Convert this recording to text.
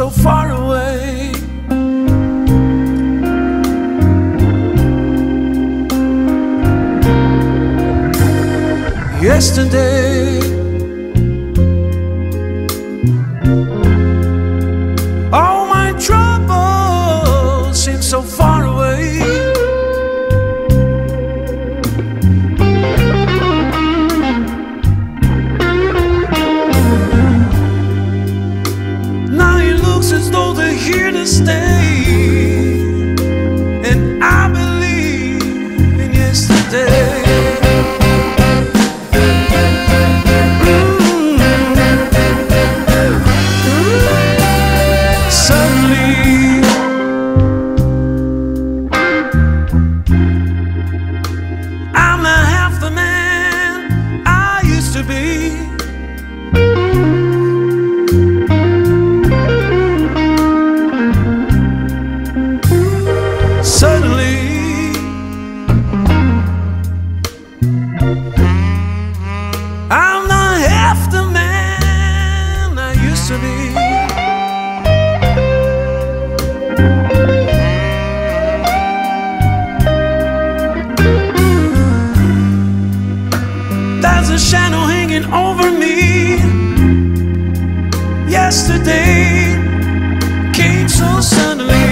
so far away. Yesterday, they're There's a shadow hanging over me. Yesterday came so suddenly.